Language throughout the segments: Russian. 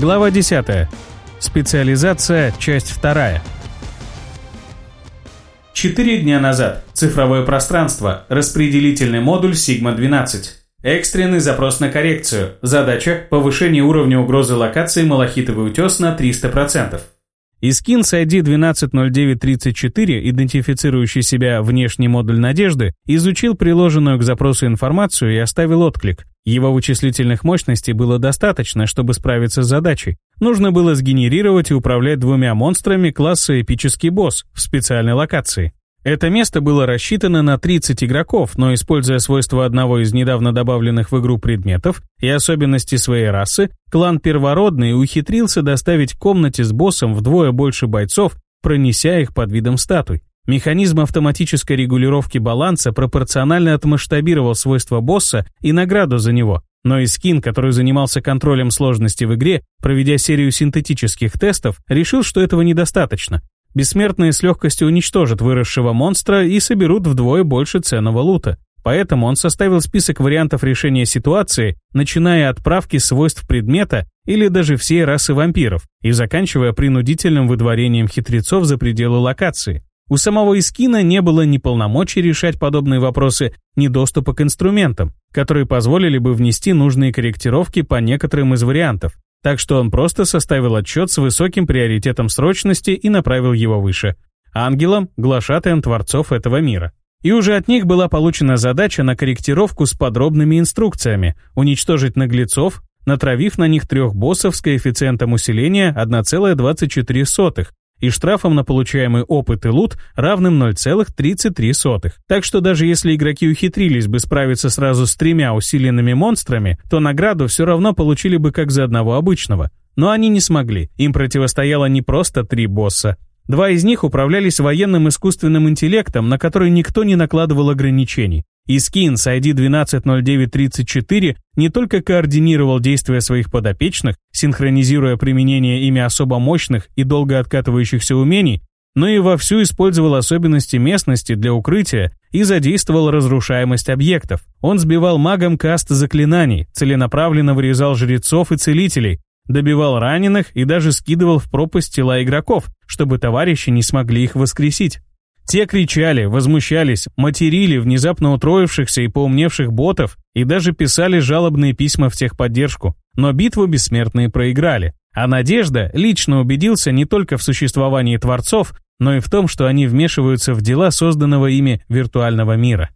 Глава 10. Специализация, часть 2. Четыре дня назад. Цифровое пространство. Распределительный модуль Сигма-12. Экстренный запрос на коррекцию. Задача – повышение уровня угрозы локации «Малахитовый утес» на 300%. Искин с ID 120934, идентифицирующий себя внешний модуль надежды, изучил приложенную к запросу информацию и оставил отклик. Его вычислительных мощностей было достаточно, чтобы справиться с задачей. Нужно было сгенерировать и управлять двумя монстрами класса «Эпический босс» в специальной локации. Это место было рассчитано на 30 игроков, но используя свойства одного из недавно добавленных в игру предметов и особенности своей расы, клан Первородный ухитрился доставить комнате с боссом вдвое больше бойцов, пронеся их под видом статуй. Механизм автоматической регулировки баланса пропорционально отмасштабировал свойства босса и награду за него, но и скин, который занимался контролем сложности в игре, проведя серию синтетических тестов, решил, что этого недостаточно. Бессмертные с легкостью уничтожат выросшего монстра и соберут вдвое больше ценного лута. Поэтому он составил список вариантов решения ситуации, начиная от правки свойств предмета или даже всей расы вампиров и заканчивая принудительным выдворением хитрецов за пределы локации. У самого Искина не было ни полномочий решать подобные вопросы, ни доступа к инструментам, которые позволили бы внести нужные корректировки по некоторым из вариантов, так что он просто составил отчет с высоким приоритетом срочности и направил его выше. Ангелам, глашатаем творцов этого мира. И уже от них была получена задача на корректировку с подробными инструкциями, уничтожить наглецов, натравив на них трех боссов с коэффициентом усиления 1,24, и штрафом на получаемый опыт и лут равным 0,33. Так что даже если игроки ухитрились бы справиться сразу с тремя усиленными монстрами, то награду все равно получили бы как за одного обычного. Но они не смогли, им противостояло не просто три босса. Два из них управлялись военным искусственным интеллектом, на который никто не накладывал ограничений. Искин с ID 120934 не только координировал действия своих подопечных, синхронизируя применение ими особо мощных и долго откатывающихся умений, но и вовсю использовал особенности местности для укрытия и задействовал разрушаемость объектов. Он сбивал магом каст заклинаний, целенаправленно вырезал жрецов и целителей, добивал раненых и даже скидывал в пропасть тела игроков, чтобы товарищи не смогли их воскресить. Те кричали, возмущались, материли внезапно утроившихся и поумневших ботов и даже писали жалобные письма в техподдержку. Но битву бессмертные проиграли. А Надежда лично убедился не только в существовании творцов, но и в том, что они вмешиваются в дела созданного ими виртуального мира.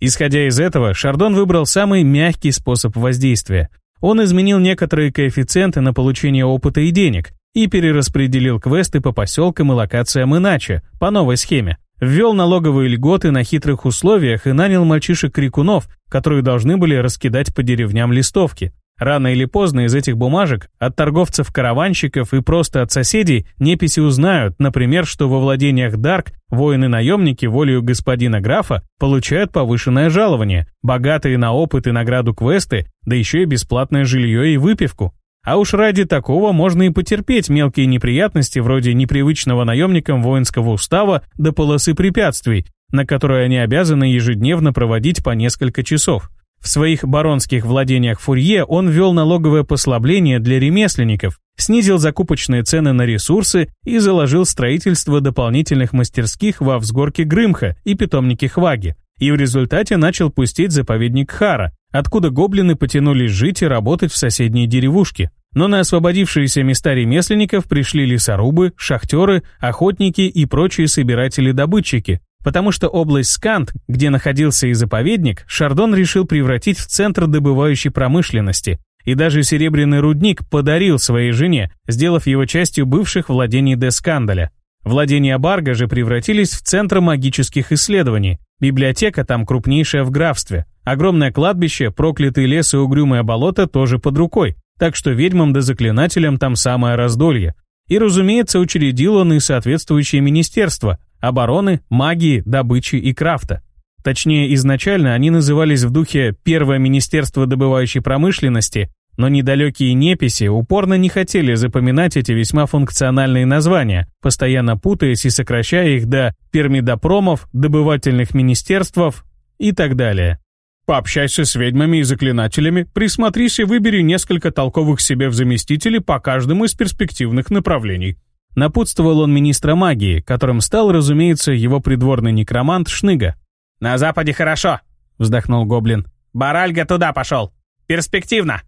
Исходя из этого, Шардон выбрал самый мягкий способ воздействия. Он изменил некоторые коэффициенты на получение опыта и денег, и перераспределил квесты по поселкам и локациям иначе, по новой схеме. Ввел налоговые льготы на хитрых условиях и нанял мальчишек-крикунов, которые должны были раскидать по деревням листовки. Рано или поздно из этих бумажек от торговцев-караванщиков и просто от соседей неписи узнают, например, что во владениях Дарк воины-наемники волею господина графа получают повышенное жалование, богатые на опыт и награду квесты, да еще и бесплатное жилье и выпивку. А уж ради такого можно и потерпеть мелкие неприятности вроде непривычного наемникам воинского устава до полосы препятствий, на которой они обязаны ежедневно проводить по несколько часов. В своих баронских владениях Фурье он ввел налоговое послабление для ремесленников, снизил закупочные цены на ресурсы и заложил строительство дополнительных мастерских во взгорке Грымха и питомнике Хваги и в результате начал пустить заповедник Хара, откуда гоблины потянулись жить и работать в соседней деревушке. Но на освободившиеся места ремесленников пришли лесорубы, шахтеры, охотники и прочие собиратели-добытчики, потому что область Скант, где находился и заповедник, Шардон решил превратить в центр добывающей промышленности, и даже серебряный рудник подарил своей жене, сделав его частью бывших владений Дескандаля. Владения Барга же превратились в центр магических исследований, Библиотека там крупнейшая в графстве. Огромное кладбище, проклятые лесы и угрюмое болото тоже под рукой, так что ведьмам да заклинателям там самое раздолье. И, разумеется, учредил он и соответствующие министерства – обороны, магии, добычи и крафта. Точнее, изначально они назывались в духе «Первое министерство добывающей промышленности», но недалекие неписи упорно не хотели запоминать эти весьма функциональные названия, постоянно путаясь и сокращая их до пермидопромов, добывательных министерств и так далее. Пообщайся с ведьмами и заклинателями, присмотрись и выбери несколько толковых себе в заместители по каждому из перспективных направлений. Напутствовал он министра магии, которым стал, разумеется, его придворный некромант Шныга. «На западе хорошо», — вздохнул гоблин. «Баральга туда пошел. Перспективно».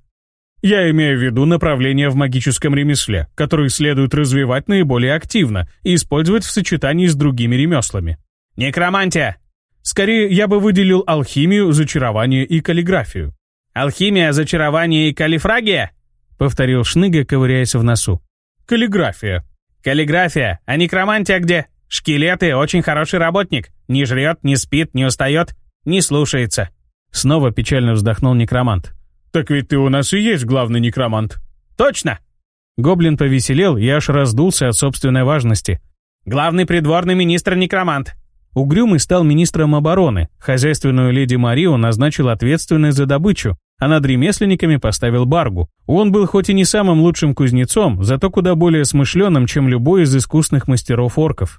Я имею в виду направления в магическом ремесле, которые следует развивать наиболее активно и использовать в сочетании с другими ремеслами. Некромантия! Скорее, я бы выделил алхимию, зачарование и каллиграфию. «Алхимия, зачарование и калифрагия?» — повторил Шныга, ковыряясь в носу. «Каллиграфия». «Каллиграфия. А некромантия где?» «Шкелеты, очень хороший работник. Не жрет, не спит, не устает, не слушается». Снова печально вздохнул некромант. «Так ведь ты у нас и есть главный некромант». «Точно!» Гоблин повеселел и аж раздулся от собственной важности. «Главный придворный министр-некромант». Угрюмый стал министром обороны, хозяйственную леди Марию назначил ответственной за добычу, а над ремесленниками поставил баргу. Он был хоть и не самым лучшим кузнецом, зато куда более смышленым, чем любой из искусных мастеров орков.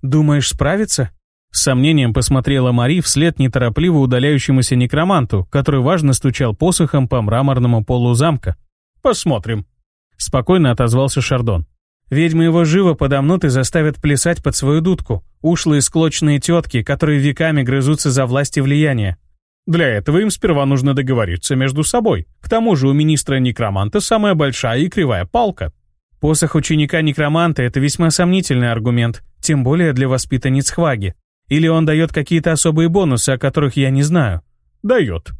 «Думаешь, справится?» С сомнением посмотрела Мари вслед неторопливо удаляющемуся некроманту, который важно стучал посохом по мраморному полу замка. «Посмотрим», — спокойно отозвался Шардон. «Ведьмы его живо подомнут и заставят плясать под свою дудку, ушлые склочные тетки, которые веками грызутся за власть и влияние. Для этого им сперва нужно договориться между собой. К тому же у министра некроманта самая большая и кривая палка. Посох ученика некроманта – это весьма сомнительный аргумент, тем более для воспитанниц Хваги. Или он дает какие-то особые бонусы, о которых я не знаю? Дает.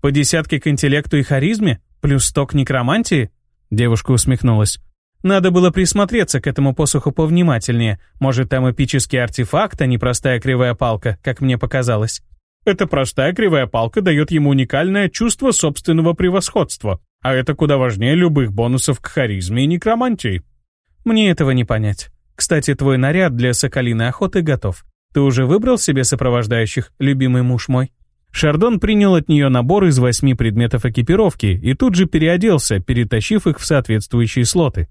По десятке к интеллекту и харизме? Плюс сто к некромантии? Девушка усмехнулась. Надо было присмотреться к этому посоху повнимательнее. Может, там эпический артефакт, а не простая кривая палка, как мне показалось. Эта простая кривая палка дает ему уникальное чувство собственного превосходства, а это куда важнее любых бонусов к харизме и некромантии. Мне этого не понять. Кстати, твой наряд для соколиной охоты готов. «Ты уже выбрал себе сопровождающих, любимый муж мой?» Шардон принял от нее набор из восьми предметов экипировки и тут же переоделся, перетащив их в соответствующие слоты.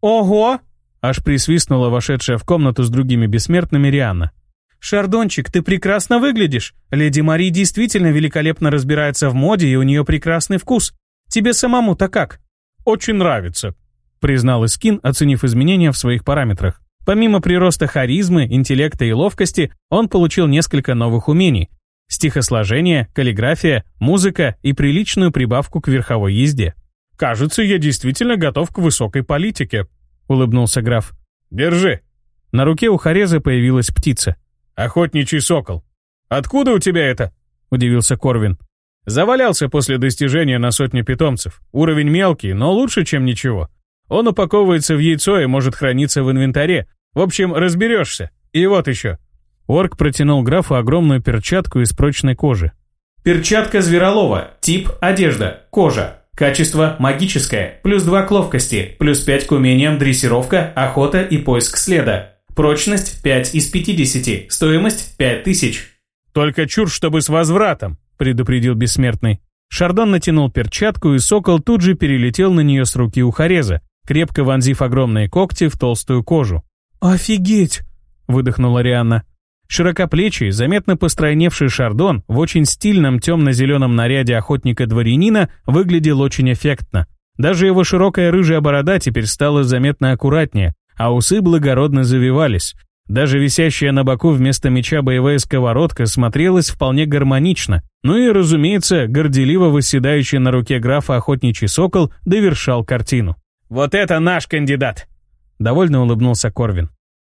«Ого!» — аж присвистнула вошедшая в комнату с другими бессмертными Риана. «Шардончик, ты прекрасно выглядишь. Леди Мари действительно великолепно разбирается в моде, и у нее прекрасный вкус. Тебе самому-то как?» «Очень нравится», — признал Искин, оценив изменения в своих параметрах. Помимо прироста харизмы, интеллекта и ловкости, он получил несколько новых умений – стихосложение, каллиграфия, музыка и приличную прибавку к верховой езде. «Кажется, я действительно готов к высокой политике», — улыбнулся граф. «Держи». На руке у Хареза появилась птица. «Охотничий сокол». «Откуда у тебя это?» — удивился Корвин. «Завалялся после достижения на сотню питомцев. Уровень мелкий, но лучше, чем ничего. Он упаковывается в яйцо и может храниться в инвентаре, в общем, разберешься. И вот еще». Орк протянул графу огромную перчатку из прочной кожи. «Перчатка Зверолова. Тип – одежда. Кожа. Качество – магическое. Плюс два к ловкости. Плюс пять к умениям дрессировка, охота и поиск следа. Прочность пять из 50. Стоимость 5000». «Только чур, чтобы с возвратом», – предупредил бессмертный. Шардон натянул перчатку, и сокол тут же перелетел на нее с руки ухореза, крепко вонзив огромные когти в толстую кожу. «Офигеть!» — выдохнула Рианна. Широкоплечий, заметно постройневший шардон в очень стильном темно-зеленом наряде охотника-дворянина выглядел очень эффектно. Даже его широкая рыжая борода теперь стала заметно аккуратнее, а усы благородно завивались. Даже висящая на боку вместо меча боевая сковородка смотрелась вполне гармонично. Ну и, разумеется, горделиво восседающий на руке графа охотничий сокол довершал картину. «Вот это наш кандидат!» Довольно улыбнулся Корвин.